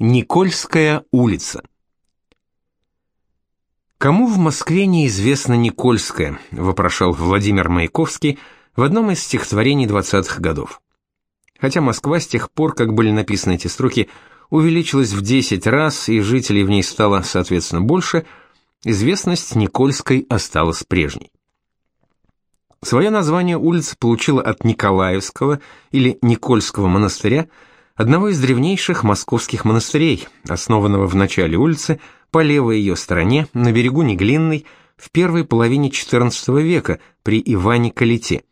Никольская улица. Кому в Москве неизвестна Никольская, вопрошал Владимир Маяковский в одном из стихотворений 20-х годов. Хотя Москва с тех пор, как были написаны эти строки, увеличилась в 10 раз и жителей в ней стало, соответственно, больше, известность Никольской осталась прежней. Свое название улица получила от Николаевского или Никольского монастыря – одного из древнейших московских монастырей, основанного в начале улицы по левой ее стороне на берегу Неглинной в первой половине XIV века при Иване Калите.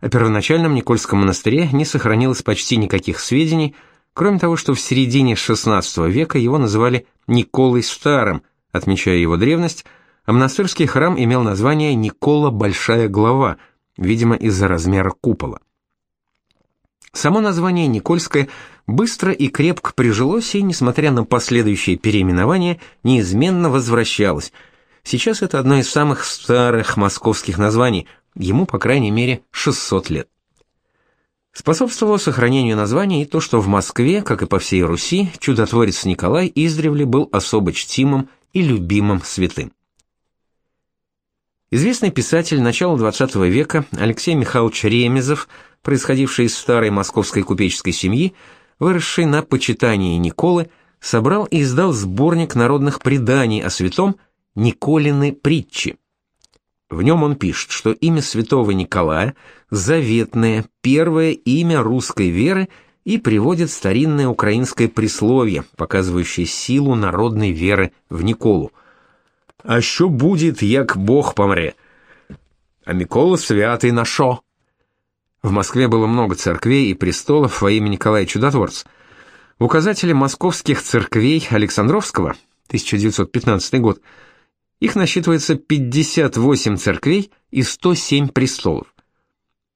О первоначальном Никольском монастыре не сохранилось почти никаких сведений, кроме того, что в середине XVI века его называли Николой Старым, отмечая его древность, а монастырский храм имел название Никола Большая Глава, видимо, из-за размера купола. Само название Никольское быстро и крепко прижилось и, несмотря на последующие переименования, неизменно возвращалось. Сейчас это одно из самых старых московских названий, ему, по крайней мере, 600 лет. Способствовало сохранению названия и то, что в Москве, как и по всей Руси, чудотворец Николай издревле был особо чтимым и любимым святым. Известный писатель начала XX века Алексей Михайлович Ремезов – происходивший из старой московской купеческой семьи, выросший на почитании Николы, собрал и издал сборник народных преданий о святом Николины притчи. В нем он пишет, что имя святого Николая – заветное, первое имя русской веры и приводит старинное украинское присловие, показывающее силу народной веры в Николу. «А що будет, як Бог помре? А Микола святый нашо?» В Москве было много церквей и престолов во имя Николая Чудотворца. В указателе московских церквей Александровского, 1915 год, их насчитывается 58 церквей и 107 престолов.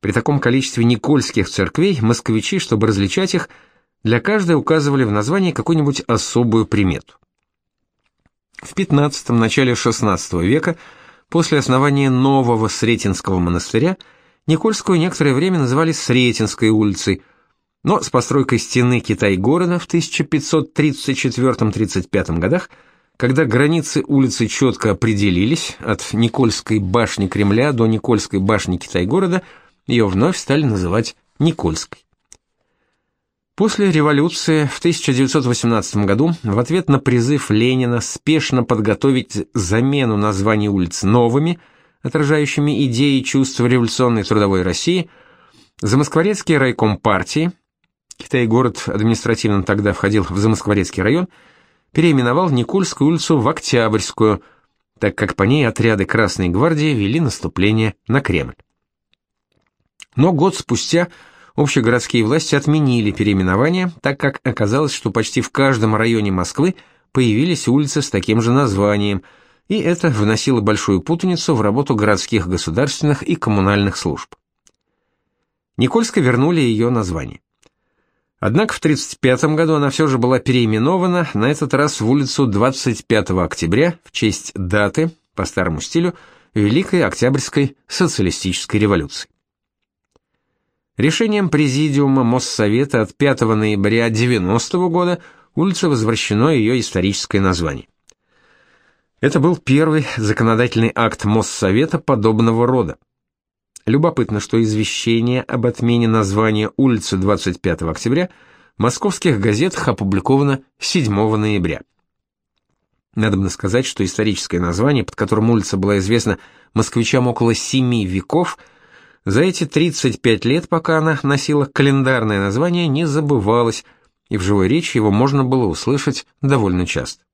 При таком количестве никольских церквей москвичи, чтобы различать их, для каждой указывали в названии какую-нибудь особую примету. В 15 начале XVI века, после основания нового Сретенского монастыря, Никольскую некоторое время называли Сретенской улицей, но с постройкой стены Китай-города в 1534-35 годах, когда границы улицы четко определились, от Никольской башни Кремля до Никольской башни Китай-города, ее вновь стали называть Никольской. После революции в 1918 году в ответ на призыв Ленина спешно подготовить замену названий улиц новыми – отражающими идеи и чувства революционной трудовой России, Замоскворецкий райком партии, Китай-город административно тогда входил в Замоскворецкий район, переименовал Никольскую улицу в Октябрьскую, так как по ней отряды Красной гвардии вели наступление на Кремль. Но год спустя общегородские власти отменили переименование, так как оказалось, что почти в каждом районе Москвы появились улицы с таким же названием – и это вносило большую путаницу в работу городских государственных и коммунальных служб. Никольска вернули ее название. Однако в 1935 году она все же была переименована, на этот раз в улицу 25 октября в честь даты, по старому стилю, Великой Октябрьской социалистической революции. Решением Президиума Моссовета от 5 ноября 1990 года улице возвращено ее историческое название. Это был первый законодательный акт Моссовета подобного рода. Любопытно, что извещение об отмене названия улицы 25 октября в московских газетах опубликовано 7 ноября. Надо сказать, что историческое название, под которым улица была известна москвичам около семи веков, за эти 35 лет, пока она носила календарное название, не забывалось, и в живой речи его можно было услышать довольно часто.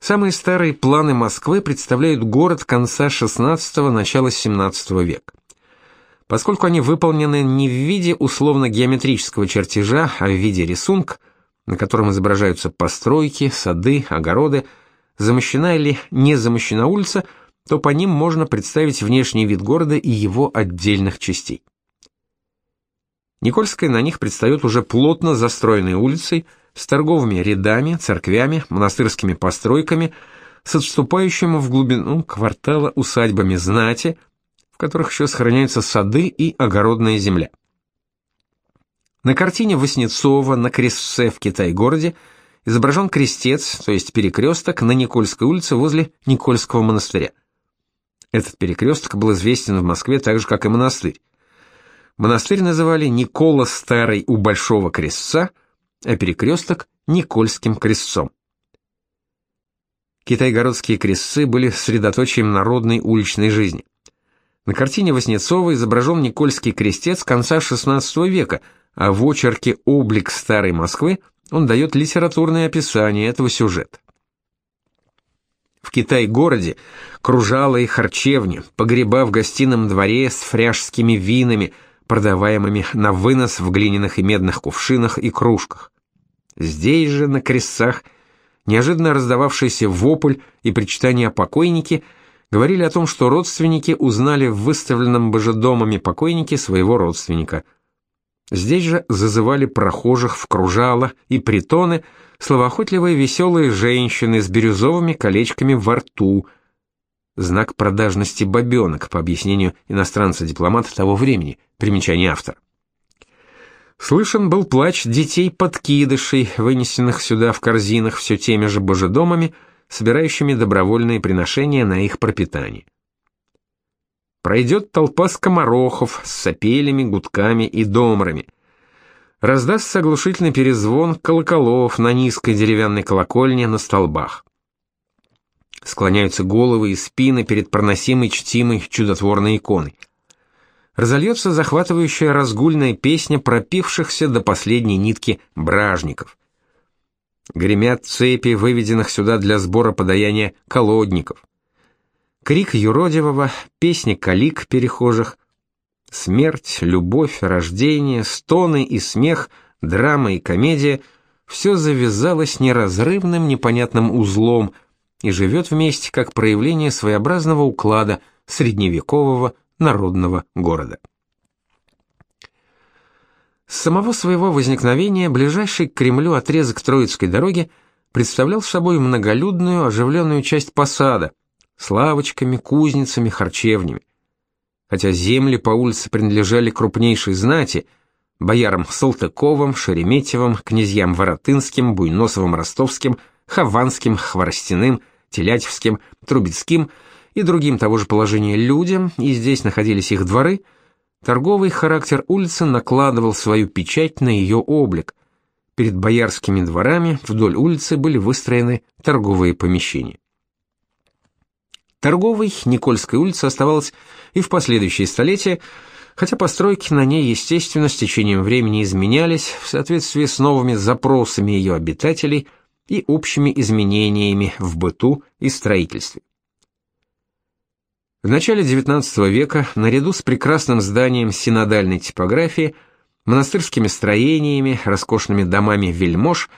Самые старые планы Москвы представляют город конца XVI – начала XVII века. Поскольку они выполнены не в виде условно-геометрического чертежа, а в виде рисунка, на котором изображаются постройки, сады, огороды, замощена или не замощена улица, то по ним можно представить внешний вид города и его отдельных частей. Никольская на них предстает уже плотно застроенной улицей – с торговыми рядами, церквями, монастырскими постройками, с отступающим в глубину квартала усадьбами знати, в которых еще сохраняются сады и огородная земля. На картине Васнецова на крестце в Китай-городе изображен крестец, то есть перекресток на Никольской улице возле Никольского монастыря. Этот перекресток был известен в Москве так же, как и монастырь. Монастырь называли Никола Старый у Большого Крестца, а перекресток – Никольским крестцом. Китайгородские крестцы были средоточием народной уличной жизни. На картине Васнецова изображен Никольский крестец конца XVI века, а в очерке «Облик старой Москвы» он дает литературное описание этого сюжета. В Китай-городе кружала и харчевни, погреба в гостином дворе с фряжскими винами, продаваемыми на вынос в глиняных и медных кувшинах и кружках. Здесь же, на крестцах, неожиданно раздававшийся вопль и причитание о покойнике говорили о том, что родственники узнали в выставленном божедомами покойнике своего родственника. Здесь же зазывали прохожих в кружала и притоны словоохотливые веселые женщины с бирюзовыми колечками во рту, знак продажности бабенок, по объяснению иностранца-дипломата того времени, примечание автора. Слышен был плач детей-подкидышей, вынесенных сюда в корзинах все теми же божедомами, собирающими добровольные приношения на их пропитание. Пройдет толпа скоморохов с сопелями, гудками и домрами. Раздастся оглушительный перезвон колоколов на низкой деревянной колокольне на столбах. Склоняются головы и спины перед проносимой чтимой чудотворной иконой разольется захватывающая разгульная песня пропившихся до последней нитки бражников. Гремят цепи, выведенных сюда для сбора подаяния колодников. Крик юродивого, песни калик перехожих, смерть, любовь, рождение, стоны и смех, драма и комедия — все завязалось неразрывным непонятным узлом и живет вместе как проявление своеобразного уклада средневекового народного города. С самого своего возникновения ближайший к Кремлю отрезок Троицкой дороги представлял собой многолюдную оживленную часть посада с лавочками, кузницами, харчевнями. Хотя земли по улице принадлежали крупнейшей знати, боярам Салтыковым, Шереметьевым, князьям Воротынским, Буйносовым, Ростовским, Хованским, Хворостяным, Телятьевским, Трубецким – и другим того же положения людям, и здесь находились их дворы, торговый характер улицы накладывал свою печать на ее облик. Перед боярскими дворами вдоль улицы были выстроены торговые помещения. Торговой Никольская улица оставалась и в последующие столетия, хотя постройки на ней, естественно, с течением времени изменялись в соответствии с новыми запросами ее обитателей и общими изменениями в быту и строительстве. В начале XIX века, наряду с прекрасным зданием синодальной типографии, монастырскими строениями, роскошными домами вельмож,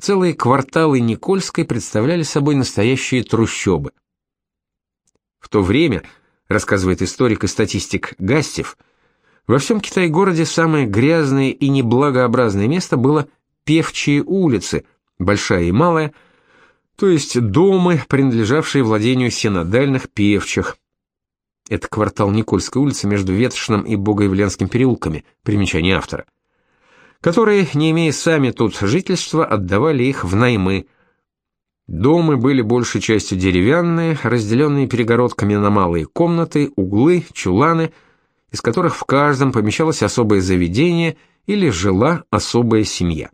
целые кварталы Никольской представляли собой настоящие трущобы. В то время, рассказывает историк и статистик Гастев, во всем Китай-городе самое грязное и неблагообразное место было Певчие улицы, большая и малая, то есть дома, принадлежавшие владению синодальных певчих, это квартал Никольской улицы между Ветошным и Богоявленским переулками, примечание автора. Которые, не имея сами тут жительства, отдавали их в наймы. Дома были большей частью деревянные, разделенные перегородками на малые комнаты, углы, чуланы, из которых в каждом помещалось особое заведение или жила особая семья.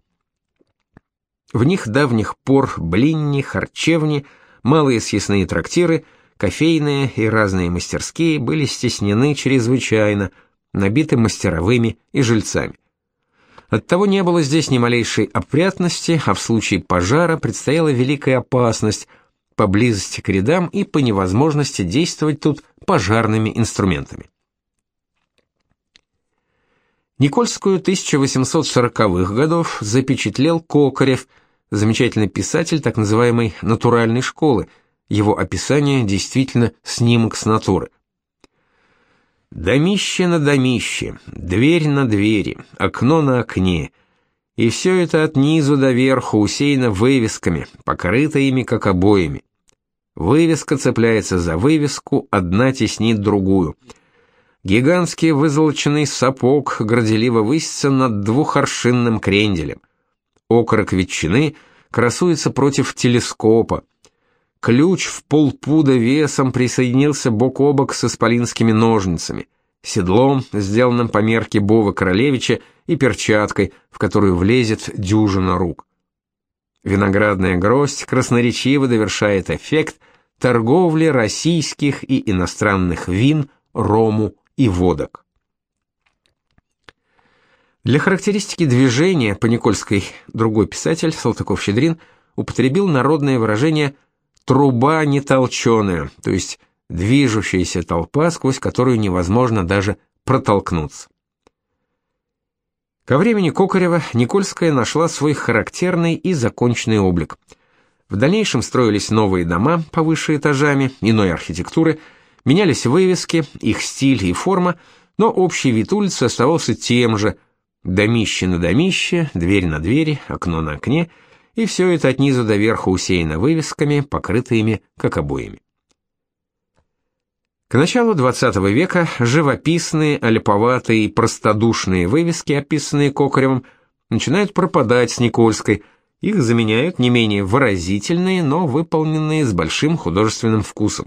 В них давних пор блинни, харчевни, малые съестные трактиры – Кофейные и разные мастерские были стеснены чрезвычайно, набиты мастеровыми и жильцами. Оттого не было здесь ни малейшей опрятности, а в случае пожара предстояла великая опасность поблизости к рядам и по невозможности действовать тут пожарными инструментами. Никольскую 1840-х годов запечатлел Кокарев, замечательный писатель так называемой натуральной школы – его описание действительно снимок с натуры. Домище на домище, дверь на двери, окно на окне. И все это от низу до верху усеяно вывесками, покрыто ими как обоями. Вывеска цепляется за вывеску, одна теснит другую. Гигантский вызолоченный сапог горделиво высится над двухоршинным кренделем. Окорок ветчины красуется против телескопа. Ключ в полпуда весом присоединился бок о бок с исполинскими ножницами, седлом, сделанным по мерке Бова Королевича, и перчаткой, в которую влезет дюжина рук. Виноградная гроздь красноречиво довершает эффект торговли российских и иностранных вин, рому и водок. Для характеристики движения по Никольской другой писатель Салтыков-Щедрин употребил народное выражение «труба не толченая», то есть движущаяся толпа, сквозь которую невозможно даже протолкнуться. Ко времени Кокарева Никольская нашла свой характерный и законченный облик. В дальнейшем строились новые дома повыше этажами, иной архитектуры – Менялись вывески, их стиль и форма, но общий вид улицы оставался тем же: домище на домище, дверь на двери, окно на окне, и все это от низу до верху усеяно вывесками, покрытыми как обоями. К началу XX века живописные, аляповатые и простодушные вывески, описанные Кокаревым, начинают пропадать с Никольской, их заменяют не менее выразительные, но выполненные с большим художественным вкусом.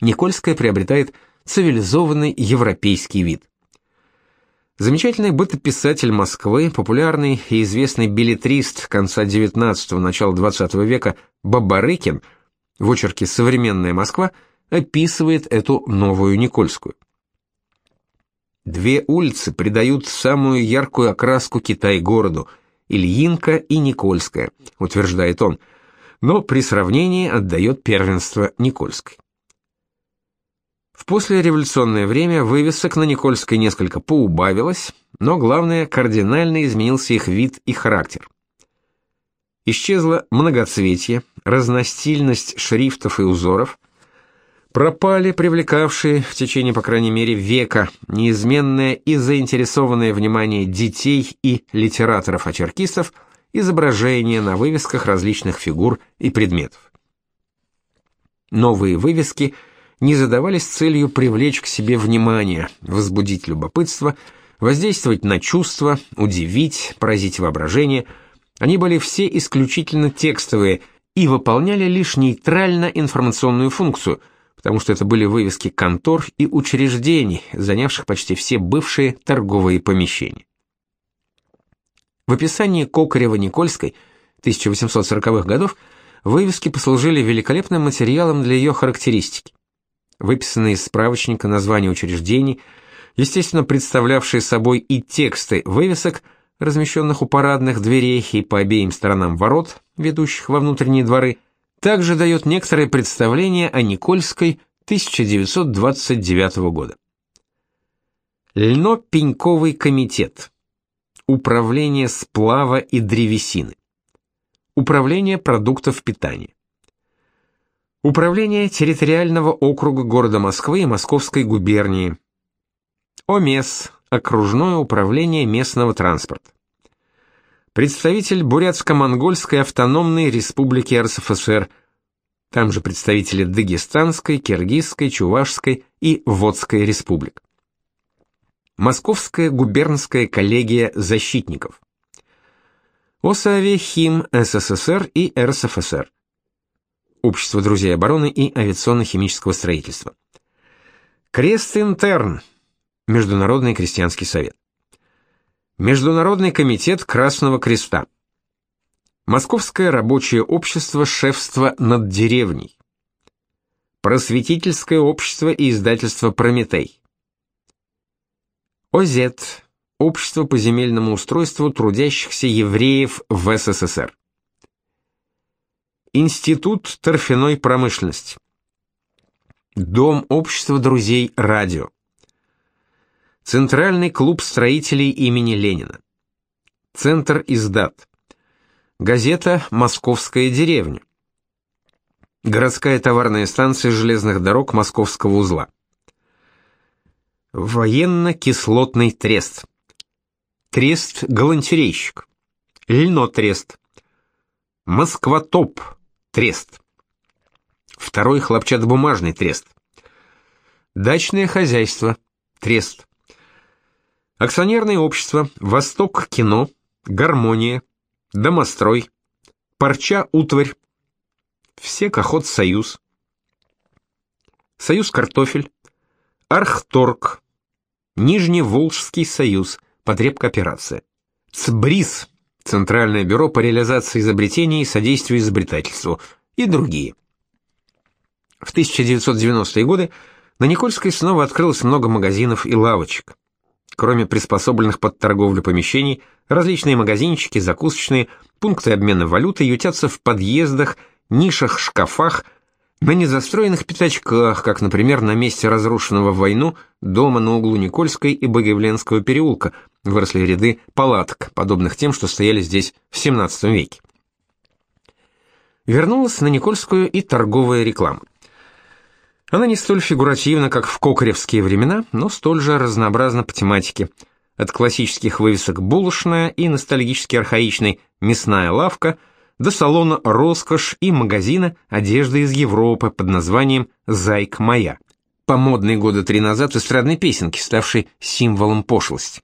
Никольская приобретает цивилизованный европейский вид. Замечательный бытописатель Москвы, популярный и известный билетрист конца XIX – начала XX века Бабарыкин в очерке «Современная Москва» описывает эту новую Никольскую. Две улицы придают самую яркую окраску Китай-городу – Ильинка и Никольская, утверждает он, но при сравнении отдает первенство Никольской. В послереволюционное время вывесок на Никольской несколько поубавилось, но главное, кардинально изменился их вид и характер. Исчезло многоцветие, разностильность шрифтов и узоров, пропали привлекавшие в течение, по крайней мере, века неизменное и заинтересованное внимание детей и литераторов-очеркистов изображения на вывесках различных фигур и предметов. Новые вывески – не задавались целью привлечь к себе внимание, возбудить любопытство, воздействовать на чувства, удивить, поразить воображение. Они были все исключительно текстовые и выполняли лишь нейтрально-информационную функцию, потому что это были вывески контор и учреждений, занявших почти все бывшие торговые помещения. В описании Кокарева-Никольской 1840-х годов вывески послужили великолепным материалом для ее характеристики выписанные из справочника названия учреждений, естественно, представлявшие собой и тексты вывесок, размещенных у парадных дверей и по обеим сторонам ворот, ведущих во внутренние дворы, также дает некоторое представление о Никольской 1929 года. Льно-пеньковый комитет. Управление сплава и древесины. Управление продуктов питания. Управление территориального округа города Москвы и Московской губернии. ОМЕС. Окружное управление местного транспорта. Представитель Бурятско-Монгольской автономной республики РСФСР. Там же представители Дагестанской, Киргизской, Чувашской и Водской республик. Московская губернская коллегия защитников. ОСАВИАХИМ СССР и РСФСР. Общество друзей обороны и авиационно-химического строительства. Крест Интерн. Международный крестьянский совет. Международный комитет Красного Креста. Московское рабочее общество шефства над деревней. Просветительское общество и издательство Прометей. ОЗЕТ. Общество по земельному устройству трудящихся евреев в СССР. Институт торфяной промышленности. Дом общества друзей радио. Центральный клуб строителей имени Ленина. Центр издат. Газета «Московская деревня». Городская товарная станция железных дорог Московского узла. Военно-кислотный трест. Трест-галантерейщик. Льнотрест. Москватоп трест. Второй хлопчатобумажный трест. Дачное хозяйство, Трест. Акционерное общество. Восток кино, Гармония, Домострой, Парча утварь, Всекоход Союз, Союз картофель, Архторг, Нижневолжский союз, потребкооперация, ЦБРИС, Центральное бюро по реализации изобретений и содействию изобретательству и другие. В 1990-е годы на Никольской снова открылось много магазинов и лавочек. Кроме приспособленных под торговлю помещений, различные магазинчики, закусочные, пункты обмена валюты ютятся в подъездах, нишах, шкафах, на незастроенных пятачках, как, например, на месте разрушенного в войну дома на углу Никольской и Богоявленского переулка, выросли ряды палаток, подобных тем, что стояли здесь в XVII веке. Вернулась на Никольскую и торговая реклама. Она не столь фигуративна, как в кокаревские времена, но столь же разнообразна по тематике. От классических вывесок булочная и ностальгически архаичной мясная лавка до салона роскошь и магазина одежды из Европы под названием «Зайка моя», по модной года три назад эстрадной песенки, ставшей символом пошлости.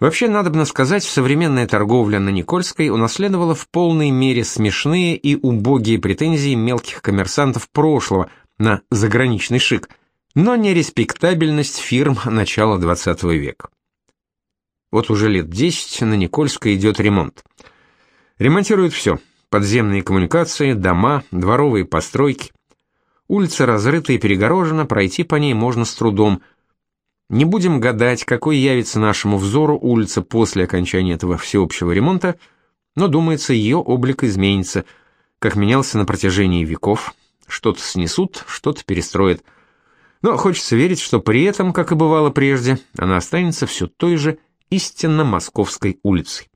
Вообще, надо бы сказать, современная торговля на Никольской унаследовала в полной мере смешные и убогие претензии мелких коммерсантов прошлого – на заграничный шик, но не респектабельность фирм начала XX века. Вот уже лет 10 на Никольской идет ремонт. Ремонтируют все: подземные коммуникации, дома, дворовые постройки. Улица разрыта и перегорожена, пройти по ней можно с трудом. Не будем гадать, какой явится нашему взору улица после окончания этого всеобщего ремонта, но, думается, ее облик изменится, как менялся на протяжении веков, что-то снесут, что-то перестроят. Но хочется верить, что при этом, как и бывало прежде, она останется все той же истинно московской улицей.